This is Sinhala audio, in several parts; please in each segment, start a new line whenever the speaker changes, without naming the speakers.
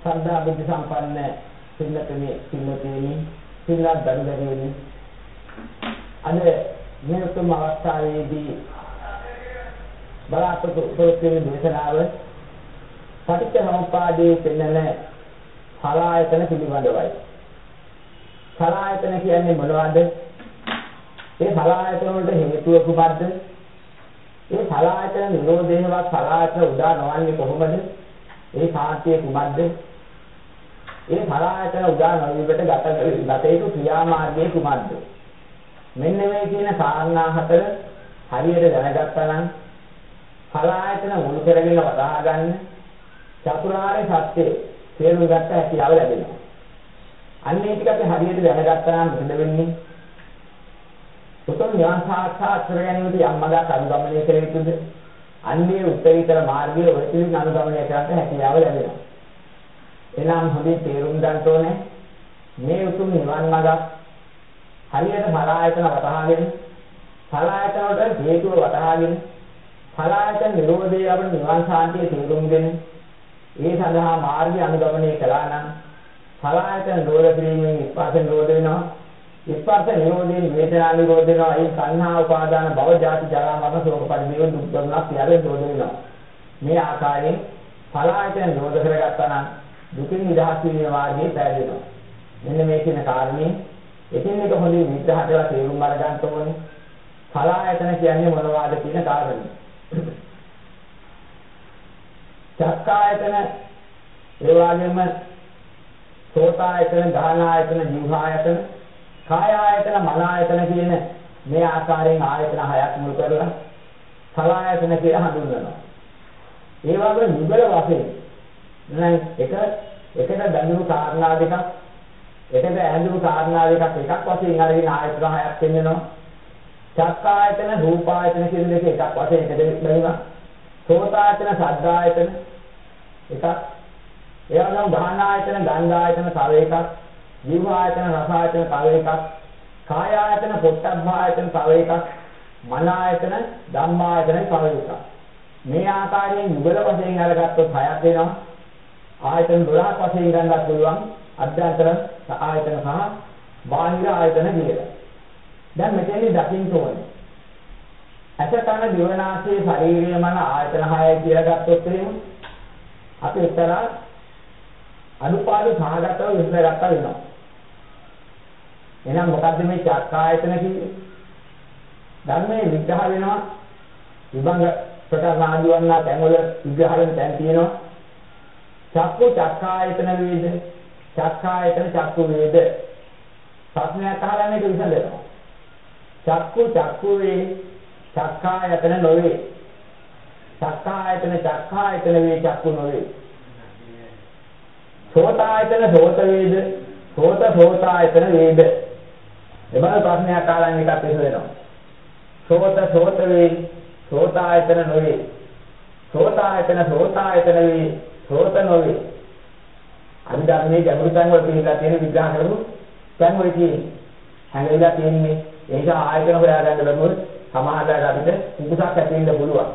සද්ධා බුද්ධ සම්පන්න පින්නතුනි පින්නතුනි පින්නත් දරුදරුනි අද මේ උතුම් අවස්ථාවේදී බලාපොරොත්තු වෙන දේශනාව පටිච්ච සමුප්පාදයේ පෙන්වන සලායතන පිළිබඳවයි. සලායතන කියන්නේ මොනවද? ඒ සලායතන වලට හේතුව කුමක්ද? ඒ සලායතන නිරෝධේවත් සලායතන උදා නොවන්නේ කොහොමද? ඒ සාත්‍ය කුමක්ද? ඒ සලායතන උදා නොවීමට ගත ගත යුතු ක්‍රියාමාර්ගය කුමක්ද? මෙන්න මේ කියන කාරණා හතර හරියට දැනගත්තා නම් සලායතන මුල් කරගෙන වටහා ගන්න චතුරාර්ය සත්‍ය තේරුම් ගත්ත හැකියාව ලැබෙනවා. අන්න ඒ ටික අපි හරියට දැනගත්තා නම් මොකද වෙන්නේ? උතුම් ඥාන සාක්ෂාත් කර ගැනීමට යම් මඟක් අනුගමනය කළ යුතුද? අන්නේ උත්තරීතර මාර්ගයේ ඔය පිළිග අනුගමනය කරන්න හැකියාව ලැබෙනවා. එනම් හොඳින් තේරුම් ගන්න ඕනේ. මේ උතුම් නිවන් මඟක් හරියට සලායතන වටහාගෙන සලායතන වලට හේතුව වටහාගෙන සලායතන නිරෝධය අපේ නිවන් සාන්තිය තේරුම්ගෙන ඒ සඳහා මාර්ගය අනුගමනය කළා නම් සලායතන නිරෝධ කිරීමෙන් ස්පර්ශ නිරෝධ වෙනවා. ස්පර්ශ නිරෝධයෙන් වේදනා නිරෝධ වෙනවා. ඒ සංහා උපාදාන භව ජාති ජරා මරණ ශෝක පරිදේව දුක් දුක්ඛ සියල්ල නිරෝධ වෙනවා. මේ ආකාරයෙන් සලායතන නිරෝධ කරගත්තා නම් දුකින් නිදහස් වීම වාගේ පැහැදෙනවා මෙන්න මේ කියන කාරණේ එකින් එක හොඳින් විග්‍රහ කරලා තේරුම් අරගන්න ඕනේ. සලායතන කියන්නේ මොනවද කියන කාරණේ. චක්කායතන ඒ වගේම සෝතායතන, ගානායතන, ජීවආයතන, කායායතන, මනායතන කියන මේ ආකාරයෙන් ආයතන හයක් මුල් කරලා සලායතන කියලා හඳුන්වනවා. ඒ වගේ නිබල වශයෙන් නෑ එක එකට දඬු කාරණා දෙකක් එතෙන්ද ඇඳුණු කාරණා දෙකක් එකක් වශයෙන් අරගෙන ආයතන හයක් වෙන්නනවා. චක්කායතන, රූපායතන කියන දෙක එකක් වශයෙන් එකට බැලුවා. සෝතායතන, සද්දායතන එකක්. ඒ වගේම ගාහනායතන, ගන්ධායතන තව එකක්. ජීවායතන, රසායතන තව එකක්. කායායතන, පොට්ටබ්බායතන තව එකක්. මනායතන, ධම්මායතන තව එකක්. මේ ආකාරයෙන් මුගල වශයෙන් අරගත්තොත් හයක් වෙනවා. ආයතන 12ක් වශයෙන් ගන්නත් පුළුවන්. අධ්‍යාත්ම ආයතන සහ බාහිර ආයතන කියලා. දැන් මෙතනදී දකින්න ඕනේ. ඇස කන දිව නාසය ශරීරය මන ආයතන 6යි කියලා ගත්තොත් එහෙම අපි උත්තර අනුපාද සහගතව විස්තර ගත්තා වෙනවා. එහෙනම් මොකද්ද මේ චක්කායතන කියන්නේ? ධර්මයේ විග්‍රහ වෙනවා විභංග ප්‍රකාශ ආදී වන්නා තැන්වල විග්‍රහ වෙන තැන් තියෙනවා. චක්කු චක්කායතන වේද? චක්කායතන චක්කු වේද? ප්‍රශ්නයක් අහලා මේක විසඳනවා? චක්කු චක්කු වේ චක්කායතන නොවේ. චක්කායතන චක්කායතන වේ චක්කු නොවේ. සෝතායතන සෝත වේද? සෝත සෝතායතන වේද? එබඳු ප්‍රශ්නයක් අහලා මේකත් විසඳනවා. සෝත සෝත වේ සෝතායතන නොවේ. සෝතායතන සෝතායතන වේ සෝත නොවේ අභිධර්මයේ ගැඹුරු තැන් වල පිළිලා තියෙන විග්‍රහ කරමු. දැන් ඔය තියෙන්නේ හැංගිලා තියෙන්නේ ඒක ආයතන හොයාගන්න බැරුව සමාහදාට අපිට කුකුසක් ඇති වෙන්න පුළුවන්.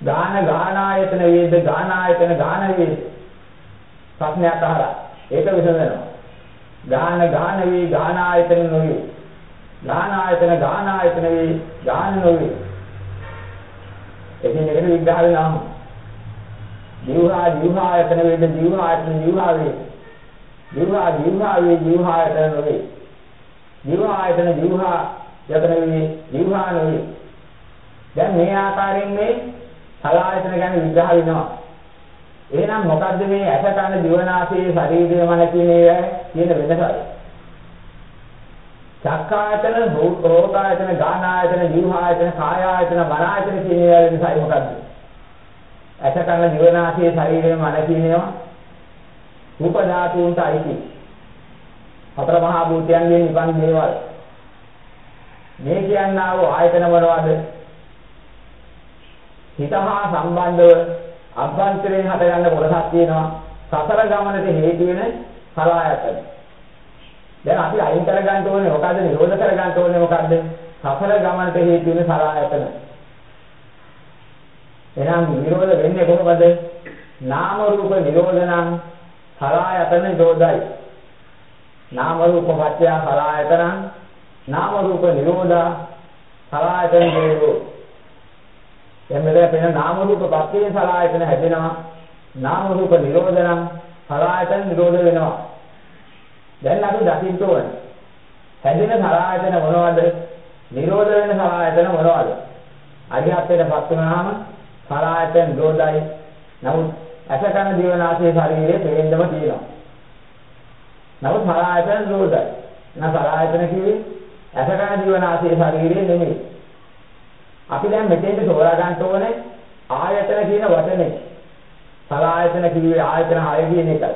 ගාන ගානායතන වේද ගානායතන ගාන වේද ප්‍රශ්නයක් අහලා ඒක විසඳනවා. ගාන ගාන වේ ගානායතන නොවේ. ගානායතන ගානායතන වේ ගාන නොවේ. එකින් එකට විග්‍රහ වෙනවා. ජීවහා ජීවහායතන වේද ජීවහායතන ජීවහා වේ. ජීවහා ජීවහා වේ ජීවහායතන වේ. ජීවහායතන ජීවහා යතන වේ ජීවහා වේ. දැන් මේ ආකාරයෙන් මේ සලායතන ගැන විග්‍රහ වෙනවා. එහෙනම් මොකද්ද මේ ඇස කන දිවනාසයේ ශරීරය මන කියන ඒවා කියන වෙනස? චක්කායතන, රෝතායතන, ගානායතන, ජීවහායතන, කායායතන, මනායතන කියන ඒවා වෙනසයි මොකද්ද? ඇස කන දිවනාසය ශරීරය මන කියනවා රූප ධාතුන්ට අයිති. හතර මහා භූතයන්ගෙන් නිපන් දේවල් මේ කියන්නා වූ ආයතන මොනවද හිත හා සම්බන්ධව අභ්‍යන්තරයෙන් හටගන්න කොටසක් තියෙනවා. සතර ගමනට හේතු වෙන සලආයතන දැන් අපි අයින් කර ගන්න ඕනේ මොකද්ද? නිරෝධ කර ගන්න ඕනේ මොකද්ද? සතර ගමනට හේතු වෙන සලආයතන එහෙනම් නිරෝධ වෙන්නේ කොහොමද? නාම රූප නිරෝධනං සලආයතන නිරෝධයි. නාම රූප පත්‍ය සලආයතනං නාම රූප නිරෝධා සලආයතන නිරෝධෝ. දැන් මෙතන පෙන නාම රූප පත්‍ය සලආයතන හැදෙනවා. නාම රූප නිරෝධනං සලආයතන නිරෝධ වෙනවා. දැන් අපි දකින්න ඕනේ. හැදෙන සලආයතන මොනවද? නිරෝධ වෙන සලආයතන මොනවද? අරිහත්ත්වයටපත් වුණාම සලආයතන නිරෝධයි. නමුත් අසකන දිවනාසයේ ශරීරයේ පේන්නම තියෙනවා. නමුත් සලආයතන නිරෝධයි. නැහ සලආයතන කිව්වේ අසකන දිවනාසයේ ශරීරයේ නෙමෙයි. අපි දැන් මෙතෙන්ට තෝරා ගන්න ඕනේ ආයතන කියන වචනේ. සලආයතන කිව්වේ ආයතන 6 කියන එකයි.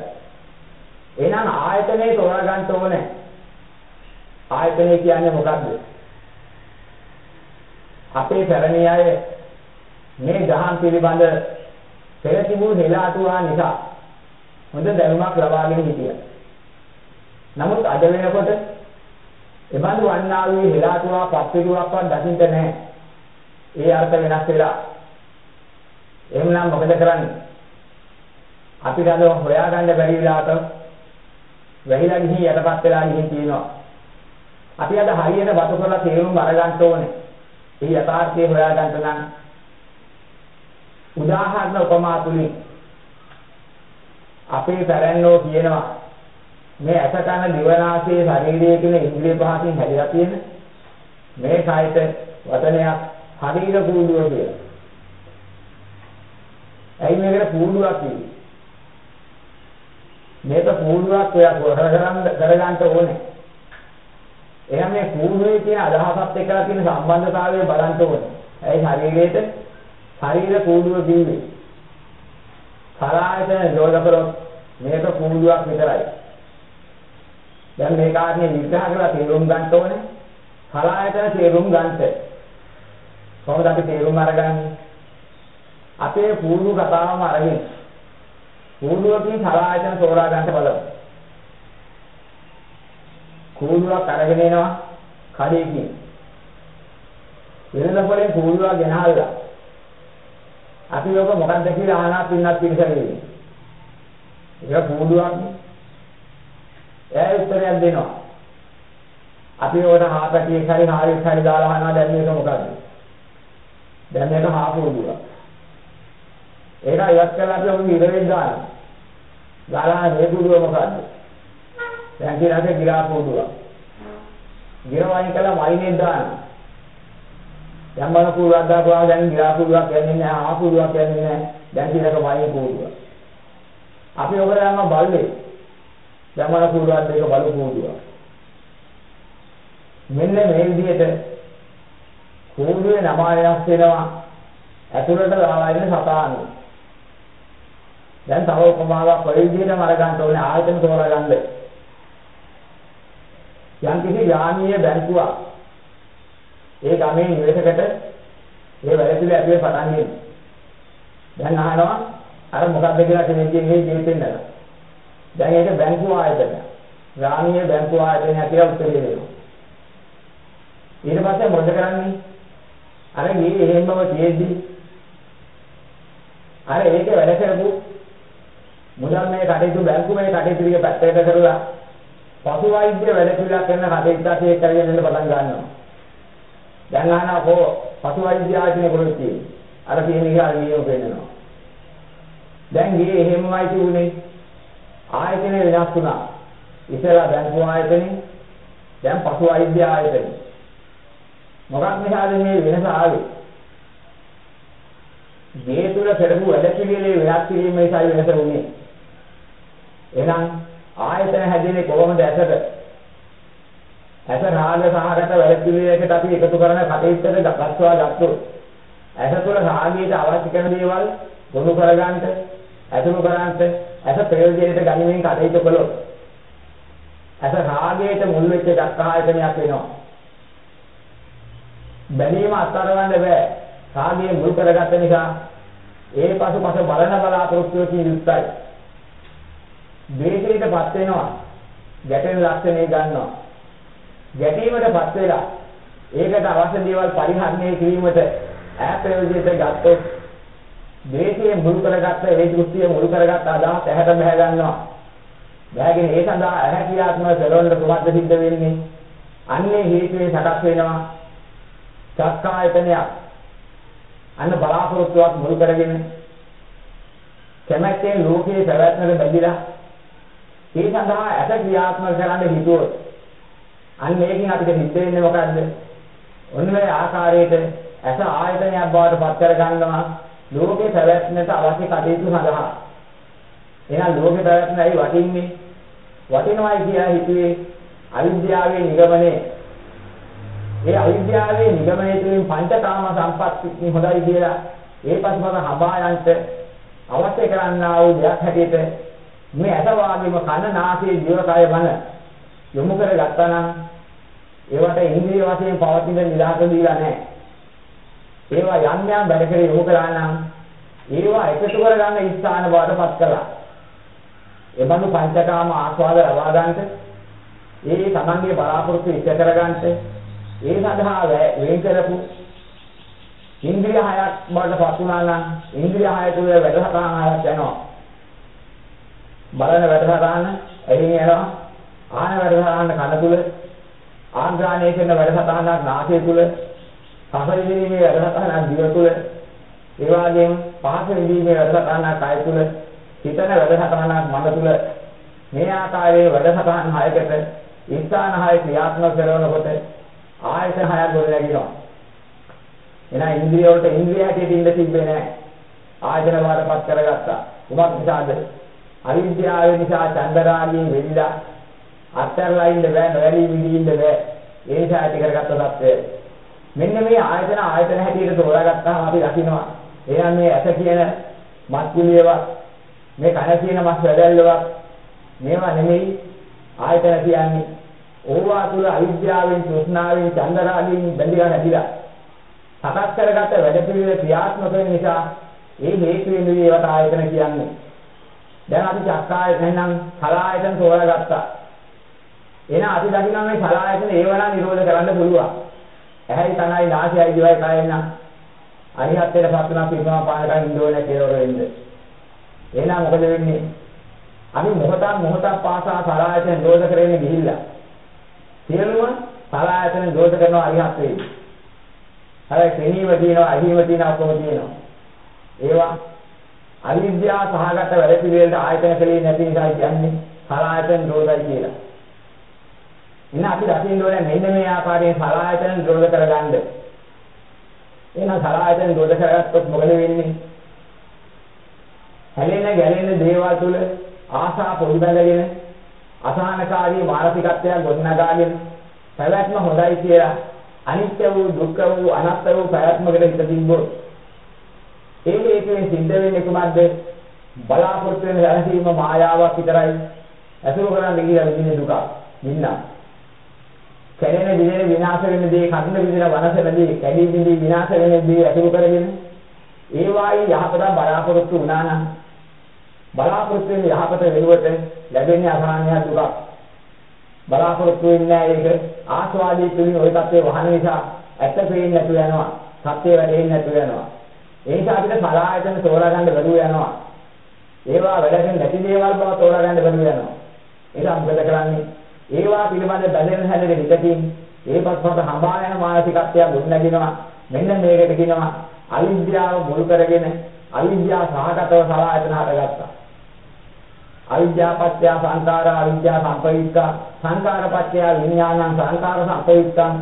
එහෙනම් ආයතනේ තෝරා ගන්න ඕනේ. ආයතනය කියන්නේ මොකක්ද? අපේ පැරණි අය මේ දහම් පිළිබඳ පෙර තිබූ හෙලාටුවා නිසා හොඳ දැනුමක් ලබාගෙන හිටියා. නමුත් අද වෙනකොට එබඳු වන්නා වූ හෙලාටුවා පත්විරුවක්වත් දකින්න නැහැ. ඒ අර්ථ වෙනස් වෙලා. එහෙමනම් මොකද කරන්නේ? අපිට අද හොයාගන්න බැරි වෙලාවට වැහිලා ගිහින් යටපත් වෙලා ගිහින් තියෙනවා. අපි අද හරියට වතු කරලා තේරුම් අරගන්න ඕනේ. මේ යථාර්ථය හොයාගන්න නම් උදාහරණ උපමා තුලින් අපේ පැරැන්නෝ කියනවා මේ අසකන දිවනාසයේ ශරීරයේ කියන ඉන්ද්‍රිය පහකින් හැදිලා තියෙන මේ කායිත වචනයක් ශරීර කූඩුව කියලා. ඇයි මේකට කූඩුවක් කියන්නේ? මේක කූඩුවක් ඔයා කරගන්න කරගන්න ඕනේ. එහෙනම් මේ කූඩුවේ තියෙන අදහසත් එක්කලා තියෙන සම්බන්ධතාවය බලන්න ඕනේ. ඒ ශරීරයේට ශරීර කූඩුව කිව්වේ. සලායතන නිරෝධ කරොත් මේක කූඩුවක් විතරයි. දැන් මේ කාරණේ විග්‍රහ කරලා තේරුම් ගන්න ඕනේ. සලායතන තේරුම් ගන්නට. කොහොමද අපි තේරුම් අරගන්නේ? අපේ කූඩු කතාවම අරගෙන කූඩුවකින් සලායතන තෝරා ගන්න බලමු. කූඩුවක් අරගෙන එනවා කඩේකින්. වෙනද පොලෙන් කූඩුවක් ගෙනහල්ලා. අපි ඔක මොකක්ද කියලා අහනා පින්නත් පිළිසෙන්නේ. ඒක කූඩුවක්. එයා උත්තරයක් දෙනවා. අපි ඔකට හාපැටියෙක් හරි හාරියක් හරි දාලා අහනවා දැන් මේක මොකද්ද? දැන් මේක හා කූඩුවක්. ඒක ඉවත් කළා අපි ඔක ඉරෙන් දානවා. දාලා මේ කූඩුව මොකද්ද? දැන් කියලාද ගිරා පොදුවා. ගිර වයින් කළා වයිනේ දාන්න. දැන් මම පුරුවක් දාපුවා දැන් ගිරා පොදුවක් කියන්නේ නැහැ ආ පොදුවක් කියන්නේ නැහැ. දැන් කියලාක වයින් පොදුවා. අපි ඔබ දැන්ම බල්ලේ. දැන් මම පුරුවක් දෙක බලු පොදුවා. මෙන්න මේ විදිහට කෝඩුවේ නම වෙනස් වෙනවා. ඇතුළට දාලා ඉන්න සතානු. දැන් තව උපමාවක් ඔය විදිහටම අරගන්න ඕනේ ආයතන තෝරගන්න. යම් කිසි යානීය බැංකුවක් ඒ ගමේ නිවසකට ඒ වැඩපිළිවෙල ඇතුලේ පටන් ගන්න. දැන් අහනවා අර මොකක්ද කියලා කෙනෙක් කියන්නේ ජීවිතෙන් නේද? දැන් ඒක බැංකුව ආයතන. යානීය බැංකුව ආයතනය කියලා උත්තර දෙනවා. ඊට පස්සේ මොකද කරන්නේ? අර මේ එහෙමම තියෙද්දි අර ඒක වැඩ කරපු මුදල් මේ කටයුතු බැංකුවේ කටයුතු ටික පැත්තකට කරලා පසු වෛද්‍ය වැඩ පිළිවෙලක් කරන කටයුත්තක් ඒක කරගෙන යන්න පටන් ගන්නවා. දැන් අහනවා කො පසු වෛද්‍ය ආයතනය කොහෙද තියෙන්නේ? අර තියෙන එක අර නියම වෙන්නනවා. දැන් ගියේ එහෙමමයි තිබුණේ. ආයතනය වෙනස් වුණා. ඉතලා බැංකු ආයතනෙ දැන් පසු වෛද්‍ය ආයතනෙ. මොකක් නිසාද මේ වෙනස ආවේ? මේ තුල පෙරපු වැඩ පිළිවෙලේ වෙනස් කිරීම නිසායි වෙනස වුනේ. එහෙනම් ආයතන හැදෙන්නේ කොහොමද ඇසට? ඇස රාග සහගත වැඩපිළිවෙලකට අපි එකතු කරන කටයුත්තට ගස්වා ගත්තොත් ඇස තුළ රාගයට අවශ්‍ය කරන දේවල් ගොනු කරගන්නට, ඇතුළු කරගන්නට, ඇස ප්‍රයෝජනෙට ගනිමින් කටයුතු කළොත් ඇස රාගයට මුල් වෙච්ච දක්ඛායතනයක් වෙනවා. බැලීම අත්හරවන්න බෑ. රාගය මුල් කරගත්ත නිසා ඒ පසුපස බලන බලාපොරොත්තුවකින් යුක්තයි. ද්වේෂයටපත් වෙනවා. ගැටෙන ලක්ෂණේ ගන්නවා. ගැටීමටපත් වෙලා ඒකට අවශ්‍ය දේවල් පරිහරණය කිරීමට ඈ ප්‍රයෝජනයට ගත්තොත් ද්වේෂයේ මුල් කරගත්ත ඒ දෘෂ්ටිය මුල් කරගත්ත අදහස් ඇහැට බහැ ගන්නවා. බෑගෙන ඒ සඳහා ඇහැ ක්‍රියාත්මක කරනකොට කුමක්ද සිද්ධ වෙන්නේ? අන්නේ හේතුවේ සකස් වෙනවා. චක්කායතනයක්. අන්න බලාපොරොත්තුවක් මුල් කරගෙන කැමැත්තෙන් ලෝකයේ පැවැත්මට බැඳිලා ඒ සඳහා ඇස ක්‍රියාත්මක කරන්න හිතුවොත් අන්න මේකෙන් අපිට හිත වෙන්නේ මොකද්ද? ඔන්න මේ ආකාරයට ඇස ආයතනයක් බවට පත් කර ගන්නවා ලෝකේ පැවැත්මට අවශ්‍ය කටයුතු සඳහා. එහෙනම් ලෝකේ පැවැත්ම ඇයි වටින්නේ? වටිනවයි කියලා හිතුවේ අවිද්‍යාවේ නිගමනයේ. ඒ අවිද්‍යාවේ නිගමනයේ තුලින් පංචකාම සම්පatti හොඳයි කියලා ඒ පස්මත හබායන්ට අවශ්‍ය කරන්නා වූ දෙයක් හැටියට මේ ඇස වාගේම කන නාසය දිවකය මන යොමු කරගත්තා නම් ඒවට ඉන්ද්‍රිය වශයෙන් පවතින නිදහස දීලා නැහැ. ඒවා යම් යම් වැඩ කර යොමු කරා නම් ඒවා එකතු කරගන්න ස්ථාන බවටපත් කළා. ඒ බඳු පංචකාම ආස්වාද ලබා ගන්නට ඒ තමන්ගේ බලාපොරොත්තු ඉෂ්ට කරගන්නට ඒ සඳහා වෙන් කරපු ඉන්ද්‍රිය හයක් බවටපත් වුණා නම් ඉන්ද්‍රිය හය තුළ වැඩසටහන් හයක් යනවා. බලන වැඩසටහන එහින් යනවා. ආහන වැඩසටහන කන තුල ආග්‍රහණය කරන වැඩසටහනක් නාසය තුල සසර විදීමේ වැඩසටහනක් දිව තුල ඒ වගේම පහස විදීමේ වැඩසටහනක් කය තුල හිතන වැඩසටහනක් මන තුල මේ ආකාරයේ වැඩසටහන් හයකට ස්ථාන හය ක්‍රියාත්මක කරනකොට ආයතන හයක් ගොඩ නැගිනවා. එහෙනම් ඉන්ද්‍රිය වලට ඉන්ද්‍රිය හැටියට ඉඳ තිබ්බේ නැහැ. ආයතන වලටපත් කරගත්තා. උමත් නිසාද? අවිද්‍යාව නිසා චන්දරාගයෙන් වෙලිලා අත්හැරලා ඉන්න බෑ නොවැළී විඳින්න බෑ. ඒ නිසා ඇති කරගත්ත தත්ත්වය මෙන්න මේ ආයතන ආයතන හැටියට තෝරාගත්තාම අපි දකිනවා. එහෙනම් මේ ඇස කියන මස් කුලියවත් මේ කන කියන මස් වැදල්ලවත් මේවා නෙමෙයි ආයතන කියන්නේ. ඕවා තුල අවිද්‍යාවෙන් තෘෂ්ණාවෙන් චන්දරාගයෙන් බැඳිලා නැතිලා. සකස් කරගත්ත වැඩ පිළිවෙල ක්‍රියාත්මක වෙන නිසා ඒ හේතුවෙන් ඒවට ආයතන කියන්නේ. දැන් අපි චක්කායතන නම් කලායතන තෝරාගත්තා. එහෙනම් අපි දකිනවා මේ සලආයතන ඒවනම් නිරෝධ කරන්න පුළුවන්. ඇහැයි කනයි නාසයයි දිවයි කයයි නම් අරිහත්ත්වයට පත් වෙනා පිටුමා පානකන් ඉන්න ඕනේ කියලා වෙන්නේ. එහෙනම් මොකද වෙන්නේ? අපි මොහොතක් මොහොතක් පාසා සලආයතන නිරෝධ කරගෙන ගිහිල්ලා. සියලුම සලආයතන නිරෝධ කරනවා අරිහත් වෙයි. අර කෙනීම තියෙනවා අහිම තියෙනවා ඔක්කොම තියෙනවා. ඒවා අවිද්‍යාව සහගත වැඩ පිළිවෙලට ආයතන කලේ නැති නිසා කියන්නේ සලආයතන නිරෝධයි කියලා. එහෙනම් අපි දකින්න ඕනේ මෙන්න මේ ආකාරයෙන් සලආයතන නිරෝධ කරගන්න. එහෙනම් සලආයතන නිරෝධ කරගත්තොත් මොකද වෙන්නේ? හැලෙන ගැලෙන දේවල් තුල ආසා පොඩි බැඳගෙන අසහනකාරී මානසිකත්වයක් ගොඩනගාගෙන පැවැත්ම හොඳයි කියලා අනිත්‍ය වූ දුක්ඛ වූ අනාත්ම වූ පැවැත්මකට හිත තිබ්බොත් ඒ හේතුවෙන් සිද්ධ වෙන්නේ කුමක්ද? බලාපොරොත්තු වෙන දැනසීම මායාවක් විතරයි. අසුර කරන්නේ කියලා විඳින දුක. නින්නා කැඩෙන දිනේ විනාශ වෙන දේ කන්න විදින වනසලදී කැඩී බිඳී විනාශ වෙන දේ අතුරු කරගෙන ඒ වායි යහපත බලාපොරොත්තු වුණා නම් බලාපොරොත්තු වෙන යහපත වෙනුවට ලැබෙන්නේ අසහනය දුක බලාපොරොත්තු වෙන්නේ ඒක. ආස්වාදී තුලින් ওই தත්ත්වේ වහන නිසා ඇත්ත පේන්නේ නැතු වෙනවා සත්‍ය වැඩෙන්නේ නැතු වෙනවා ඒ නිසා අපිට සලායතන තෝරා ගන්න බැරුව යනවා. ඒවා වැඩෙන්නේ නැති දේවල් බව තෝරා ගන්න බැරුව යනවා. ඒක අම්බද කරන්නේ ඒවා පිළිබඳ බැඳෙන හැදෙන විදකින් ඒපස්පත හඹා යන මානසිකත්වය ගොඩනගෙනවා මෙන්න මේකට කියනවා අවිද්‍යාව මුල් කරගෙන අවිද්‍යාව සහගතව සලආයතන හටගත්තා. අවිද්‍යාපත්‍ය සංකාර අවිද්‍යා සංපයුක්ත සංකාරපත්‍ය විඥානං සංකාර සංපයුක්තං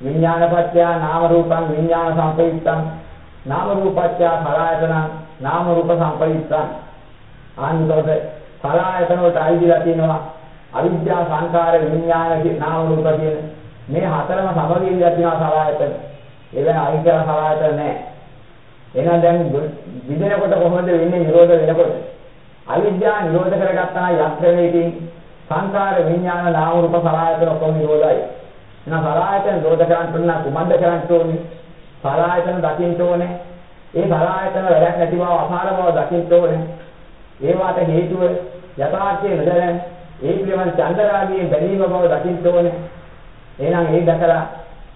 විඥානපත්‍ය නාම රූපං විඥාන සංපයුක්තං නාම රූපත්‍ය සලආයතන නාම රූප සංපයුක්තං ආනිතොට සලආයතන වලට අයිතිලා තියෙනවා අවිද්‍යා සංකාර විඥාන නාම රූප කියන මේ හතරම සමගියලා තියෙනවා සලආයතන. ඒ වෙන අයින් කරලා සලආයතන නැහැ. එහෙනම් දැන් විදිනකොට කොහොමද වෙන්නේ නිරෝධ වෙනකොට? අවිද්‍යාව නිරෝධ කරගත්තා යත්‍රණයකින් සංකාර විඥාන නාම රූප සලආයතන ඔක්කොම නිරෝධයි. එහෙනම් සලආයතන නිරෝධ කරන්න නම් කුමක්ද කරන්න ඕනේ? සලආයතන දකින්න ඕනේ. ඒ සලආයතන වැඩක් නැති බව අසාර බව දකින්න ඕනේ. ඒවට හේතුව යථාර්ථයේ නොදැන ඒ පිළිබඳ චන්දරාගයේ බැඳීම බව දකින්න ඕනේ. එහෙනම් ඒ දැකලා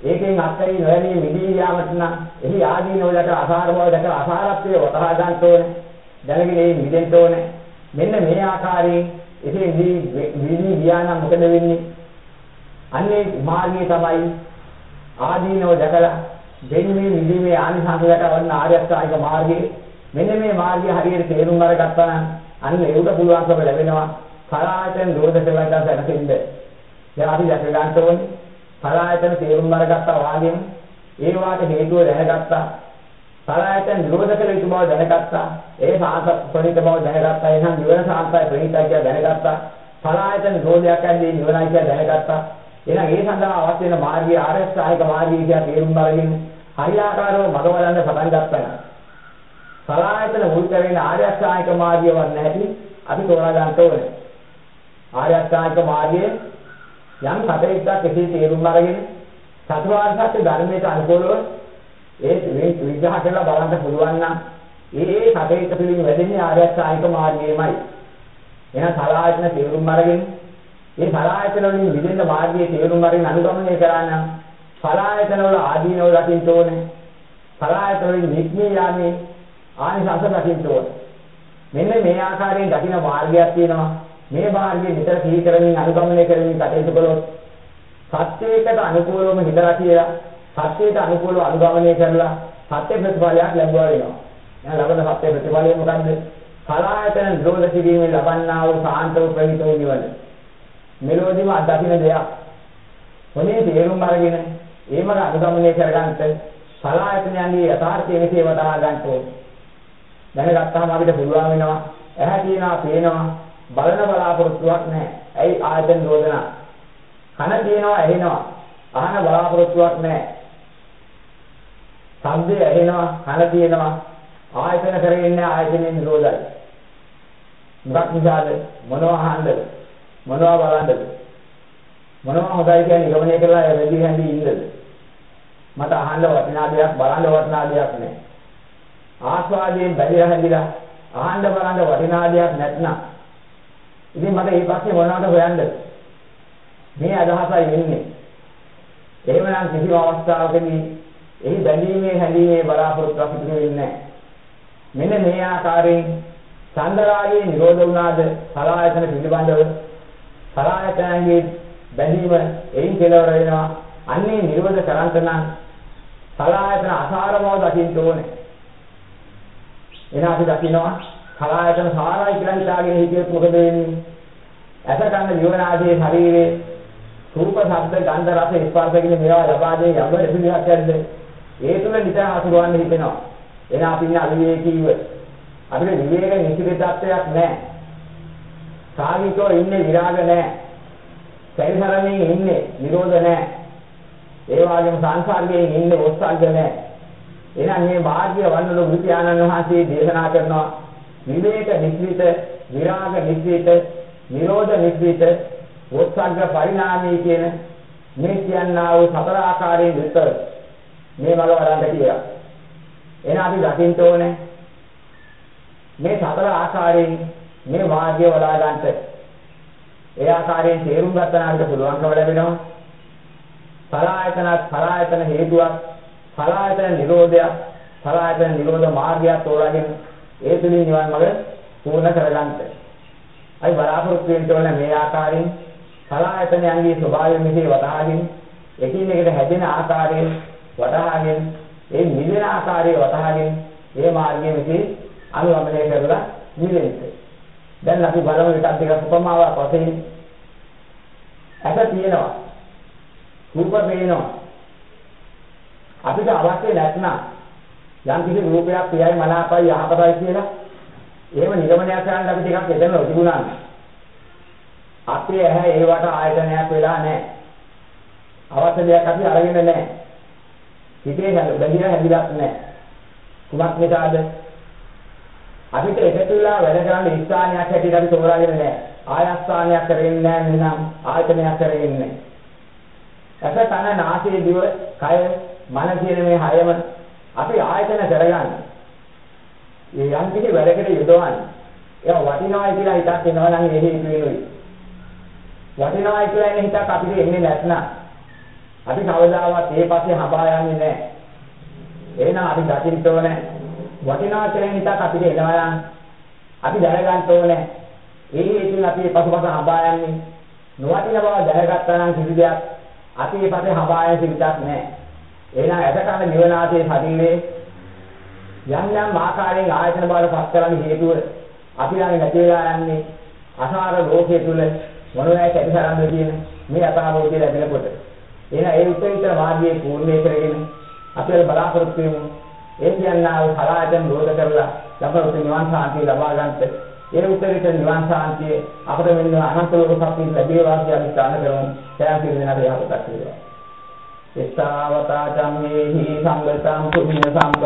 ඒකෙන් අත්හැරී නොයදී මිදී යාමට නම් එහි ආදීනෝ දැක අසාර බව දැක අසාරත්වය වතහා ගන්න ඕනේ. දැනගෙන ඒ මිදෙන්න ඕනේ. මෙන්න මේ ආකාරයෙන් එසේ මිදී ගියා නම් මොකද වෙන්නේ? අන්නේ මාර්ගය තමයි ආදීනෝ දැකලා දෙන්නේ මිදීමේ ආනිසංසයට වන්න ආර්ය අෂ්ටාංගික මාර්ගයේ මෙන්න මේ මාර්ගය හරියට තේරුම් අරගත්තා නම් අන්න ඒකට පුළුවන්කම ලැබෙනවා කලායතන දෝෂ සෙවලට සැකසෙන්න. දැන් අපි දැක ගන්න ඕනේ සලායතන තේරුම් අරගත්තා වාගෙම ඒ වාට හේතුව දැනගත්තා. සලායතන නිරෝධ කළ යුතු බව දැනගත්තා. ඒ සාන්ත ප්‍රණීත බව දැනගත්තා. එහෙනම් නිවන සාන්තයි ප්‍රණීතයි කියලා දැනගත්තා. සලායතන නිරෝධයක් ඇද්දී නිවනයි කියලා දැනගත්තා. එහෙනම් ඒ සඳහා අවශ්‍ය වෙන මාර්ගය ආරක්ෂායක මාර්ගය කියලා තේරුම් අරගෙන හරියාකාරව මඟ වඩන්න පටන් ගත්තා. නම් සලායතන මුල් කරගෙන ආරක්ෂායක මාර්ගය වන්න හැටි අපි තෝරා ගන්න ඕනේ. ආරක්ෂායක මාර්ගයේ යම් කටයුත්තක් එසේ තේරුම් අරගෙන චතුරාර්ය සත්‍ය ධර්මයට අනුකූලව ඒ මේ විග්‍රහ කරලා බලන්න පුළුවන් නම් ඒ ඒ කටයුත්ත පිළිබඳ වැඩෙන්නේ ආර්ය අෂ්ටාංගික මාර්ගයමයි. එහෙනම් සලායතන තේරුම් අරගෙන ඒ සලායතන වලින් විදෙන්න මාර්ගයේ තේරුම් අරගෙන අනුගමනය කරන්න සලායතන වල ආදීනව දකින්න ඕනේ. සලායතන වලින් නික්මී යාමේ ආනිසංස දකින්න ඕනේ. මෙන්න මේ ආකාරයෙන් දකින්න මාර්ගයක් තියෙනවා. මේ මාර්ගයේ නිතර සිහි කරමින් අනුගමනය කරමින් කටයුතු කළොත් සත්‍යයකට අනුකූලවම හිතලා කියලා සත්‍යයට අනුකූලව අනුගමනය කරලා සත්‍ය ප්‍රතිඵලයක් ලැබුවා වෙනවා. එහෙනම් ලබන සත්‍ය ප්‍රතිඵලය මොකද්ද? කලායතන නිරෝධ කිරීමෙන් ලබන්නා වූ සාන්ත වූ ප්‍රහිත වූ නිවන. මෙලොවදීම අත්දකින්න දෙයක්. මොනේ තේරුම් අරගෙන ඒමක අනුගමනය කරගන්නට කලායතනයන්ගේ යථාර්ථය මෙසේ වටහා ගන්න ඕනේ. දැනගත්තාම අපිට පුළුවන් වෙනවා ඇහැ කියනවා පේනවා බලන බලාපොරොත්තුවක් නැහැ. ඇයි ආයතන යෝජනා? කන තියෙනවා ඇහෙනවා. අහන බලාපොරොත්තුවක් නැහැ. ශබ්දය ඇහෙනවා කන තියෙනවා. ආයතන කරගෙන ආයතනෙ නිරෝධයි. මොකක් නිසාද? මොනවා අහන්නද? මොනවා බලන්නද? මොනවා හොඳයි කියන්නේ ගමනය කරලා වැඩි හැඳි ඉන්නද? මට අහන්න වටිනා දෙයක් බලන්න වටිනා දෙයක් නැහැ. ආස්වාදයෙන් බැහැලා හැදිලා අහන්න බලන්න වටිනා දෙයක් නැත්නම් ඉතින් මට මේ ප්‍රශ්නේ මොනවද හොයන්නද? මේ අදහසයි වෙන්නේ. එහෙමනම් කිසිම අවස්ථාවකදී එහි බැඳීමේ හැඳීමේ බලාපොරොත්තුවක් ඉතිරි වෙන්නේ නැහැ. මෙන්න මේ ආකාරයෙන් චන්දරාගයේ නිරෝධ වුණාද සලායතන පිළිබඳව සලායතනයේ බැඳීම එයින් කෙලවර වෙනවා. අන්නේ නිරෝධ කරන්ත නම් සලායතන අසාරමව දකින්න ඕනේ. එහෙනම් අපි දකිනවා කලායතන සාරයි කියලා හිතාගෙන හිටියොත් මොකද වෙන්නේ? ඇස කන දිවනාදී ශරීරේ රූප ශබ්ද ගන්ධ රස ස්පර්ශ කියන මේවා ලබා දෙන යම් රැසියක් ඇද්ද? ඒ තුල නිතර හසුරවන්න හිතෙනවා. එහෙනම් අපි ඉන්නේ අවිවේකීව. අපිට විවේක නිසිතත්වයක් නැහැ. සාමිකෝ ඉන්නේ විරාග නැහැ. පරිසරණයෙන් ඉන්නේ නිරෝධ නැහැ. ඒ වගේම සංසාරයෙන් ඉන්නේ ඔස්සල්ද නැහැ. එහෙනම් මේ මාර්ගය වන්නලු බුදු ආනන්ද වහන්සේ දේශනා කරනවා විවේක නිස්සිත, විරාග නිස්සිත, නිරෝධ නිස්සිත, වොත්සග්ග පරිණාමී කියන මේ කියනා වූ සතර ආකාරයෙන් විතර මේ මඟ වරන්ට කියලා. එහෙනම් අපි දකින්න ඕනේ මේ සතර ආකාරයෙන් මේ මාර්ගය වඩා ගන්නට ඒ ආකාරයෙන් තේරුම් ගන්න අපිට පුළුවන්කම ලැබෙනවා. සලායතනත් සලායතන හේතුවක් සලායතන නිරෝධයක් සලායතන නිරෝධ මාර්ගයක් තෝරාගෙන ඒ තුලින් නිවන් මඟ පූර්ණ කරගන්නට. අයි බලාපොරොත්තු වෙන්න ඕන මේ ආකාරයෙන් සලආයතනයන්ගේ ස්වභාවය මෙහි වටහාගෙන එකින් එකට හැදෙන ආකාරයෙන් වටහාගෙන ඒ නිවෙන ආකාරය වටහාගෙන ඒ මාර්ගයේ මෙහි අනුගමනය කරලා නිවෙන්න. දැන් අපි බලමු එකක් දෙකක් උපමාවක් වශයෙන් ඇස තියෙනවා. රූප පේනවා. අපිට අවශ්‍ය නැත්නම් යම් කිසි රූපයක් ප්‍රියයි මනාපයි යහපතයි කියලා එහෙම නිගමනයක් කරන්න අපි ටිකක් එතන තිබුණා. අපේ ඇහැ ඒවට ආයතනයක් වෙලා නැහැ. අවශ්‍ය දෙයක් අපි අරගෙන නැහැ. හිතේ බැඳිලා හැදිලත් නැහැ. කුමක් නිසාද? අපිට එකතු වෙලා වැඩ කරන්න ස්ථානයක් හැටියට අපි තෝරාගෙන නැහැ. ආයස්ථානයක් කරගෙන නැහැ නේනම් ආයතනයක් කරගෙන නැහැ. ඇස කන නාසය දිව කය මන කියන මේ හයම අපි ආයතන කරගන්න. ඒ යම් කිසි වැඩකට යොදවන්න. ඒවා වටිනවායි කියලා හිතක් එනවා නම් ඒ හේතු වෙනුයි. වටිනවායි කියලා එන හිතක් අපිට එන්නේ නැත්නම් අපි කවදාවත් ඒ පස්සේ හඹා යන්නේ නැහැ. එහෙනම් අපි දකින්න ඕනේ වටිනා කියන හිතක් අපිට එනවා නම් අපි දැනගන්න ඕනේ ඒ හේතුන් අපි පසුපස හඹා යන්නේ නොවටින බව දැනගත්තා නම් කිසි දෙයක් අපි ඒ පස්සේ හඹා යන්නේ විදිහක් නැහැ. එහෙනම් ඇතකන නිවනාසේ ශරීරේ යම් යම් ආකාරයෙන් ආයතන බවට පත් කරන්න හේතුව අපි ළඟ නැතිලා යන්නේ අසාර ලෝකයේ තුල මොනවායි කැටිසරන්න තියෙන මේ අතාවෝතිය ලැබෙනකොට එහෙනම් ඒ උත්තරීතර මාර්ගයේ පූර්ණේ කරගෙන අපි බලාපොරොත්තු වෙමු ඒ කියන්නා වූ කලායතන රෝධ කරලා ලබන නිවන් සාන්තිය ලබා ගන්නට ඒ උත්තරීතර නිවන් සාන්තිය අපිට මෙන්න අනන්ත ලෝක සත්‍ය ලැබේවා කියලා ස්ථාන කරමු. සෑම කෙනෙකුට යහපතක් වේවා. එස්සාවතා ධම්මේහි සංගතං පුඤ්ඤ සම්ප